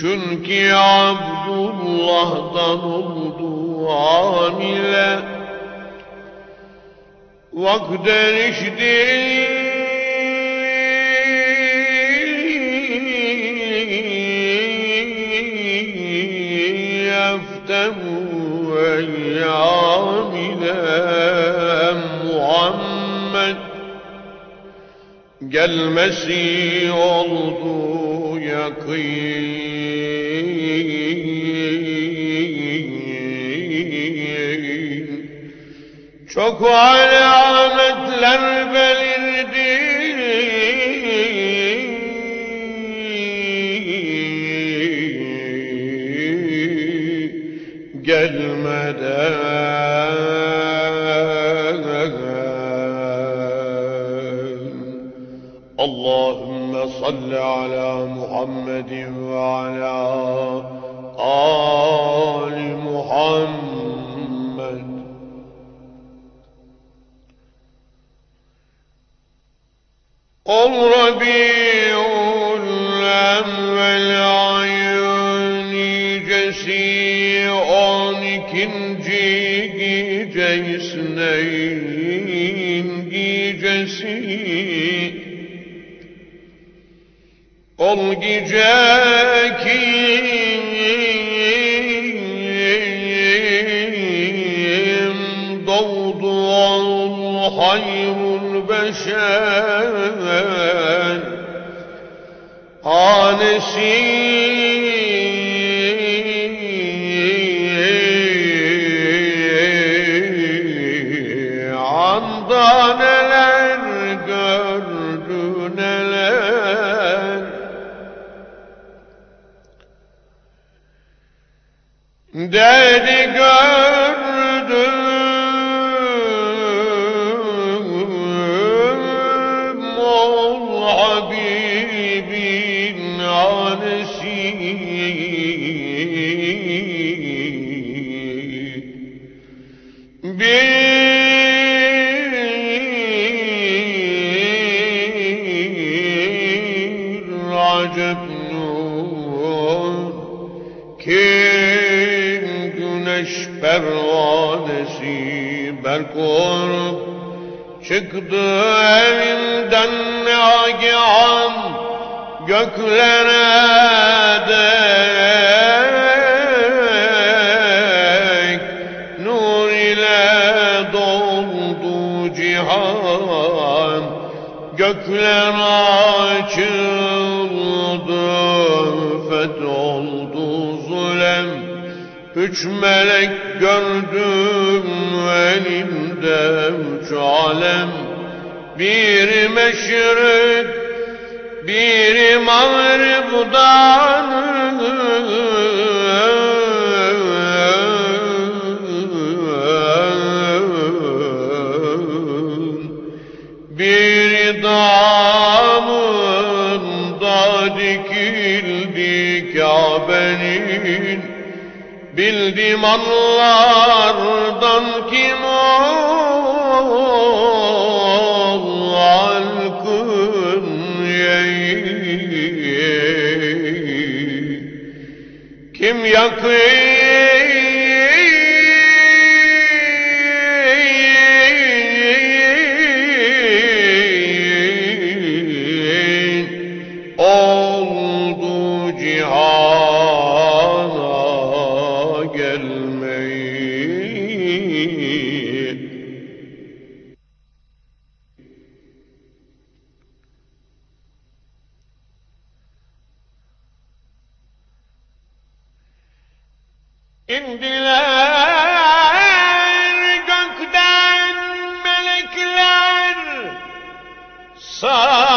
Çünkü Abdullah'tan oldu hamile Vakten iş değil ey أيامنا Muhammed gelmesi oldu yakın. Çok alametler belirdi gelmeden Gecesinin gecesi. Ol gece ki doğdu ol hayrul beşer Hanesi anda neler gördü neler. Dedi gördüm nur kim güneş pervanesi berkorup çıktı evinden nagihan göklere dek. Nur ile doldu cihan gökler açıldı Üç melek gördüm elinde üç alem. Biri meşrik, biri mağribdan Bildim anlardan kim ol halkın yeği. Kim yakın سارا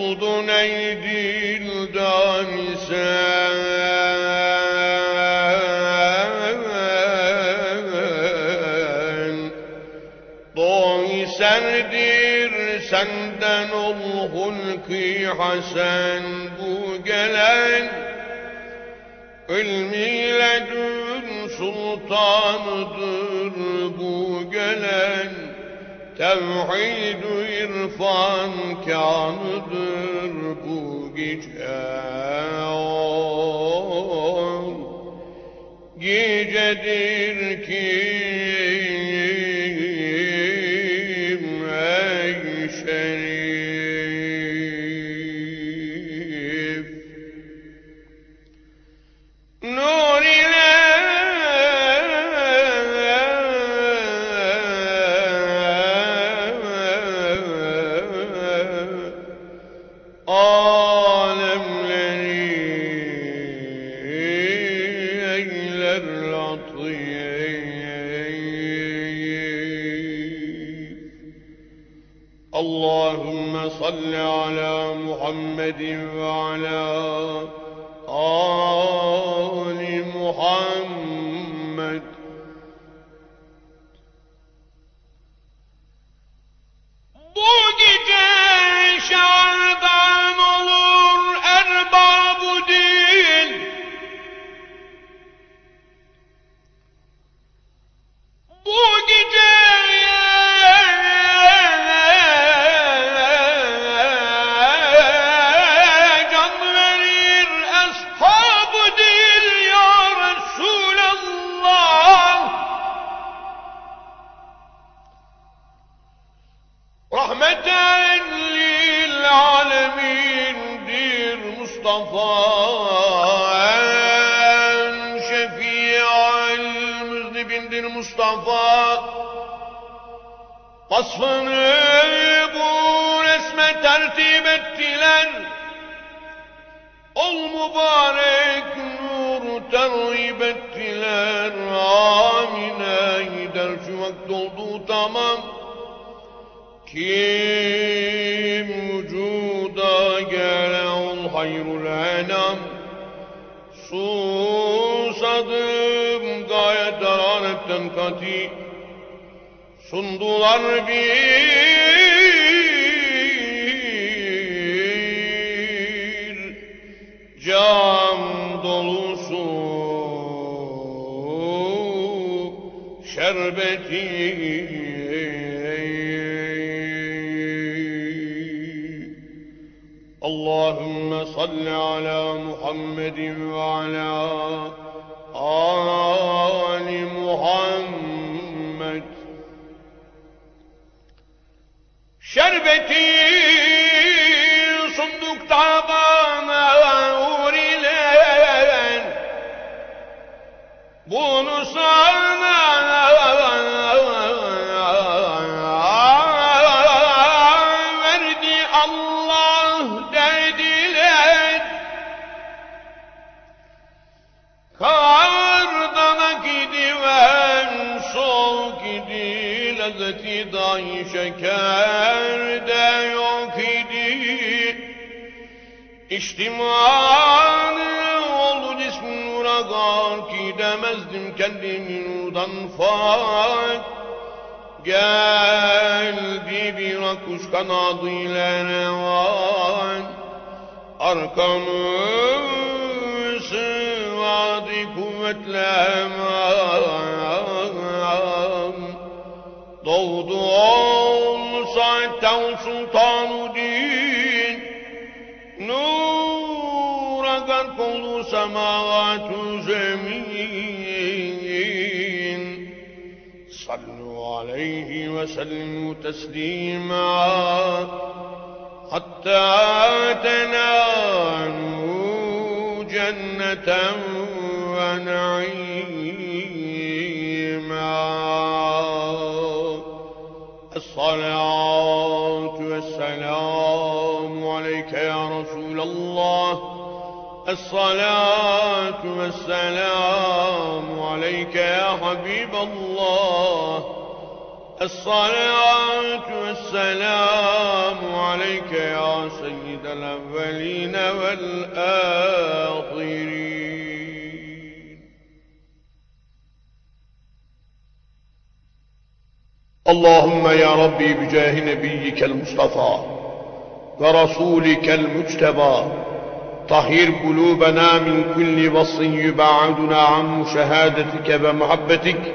oldun ey dildan sen Doğu serdir senden ol hulki hasen. Bu gelen İlmiyle dün sultanıdır bu gelen Tevhid irfan kanıdır bu gece. Gecedir kim خطيئة Vasfını bu resme tertip ettiler. Ol mübarek nur terhip ettiler. Amine gider şu vakit oldu tamam kim vücuda gele ol hayrul enam. Susadım gayet daranetten kati Sundular bir cam dolusu şerbeti اللهم صل على محمد وعلى آل Allah dediler. Kardan gidiven sol gidi lezzeti dahi şekerde yok idi. İçtimanı oldu cismin nura gar ki demezdim kendimi nurdan fark Geldi bir akuş kanadıyla revan. Arkamı sıvadı kuvvetle eman. Doğdu ol saatten sultanu din Nura gark oldu semavatü zemin صلوا عليه وسلموا تسليما. حتى تنالوا جنة ونعيما. الصلاة والسلام عليك يا رسول الله. الصلاة والسلام عليك يا حبيب الله. الصلاة والسلام عليك يا سيد الأولين والآخرين. اللهم يا ربي بجاه نبيك المصطفى ورسولك المجتبى طهر قلوبنا من كل وص يبعدنا عن مشاهدتك ومحبتك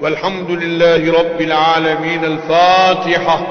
والحمد لله رب العالمين الفاتحة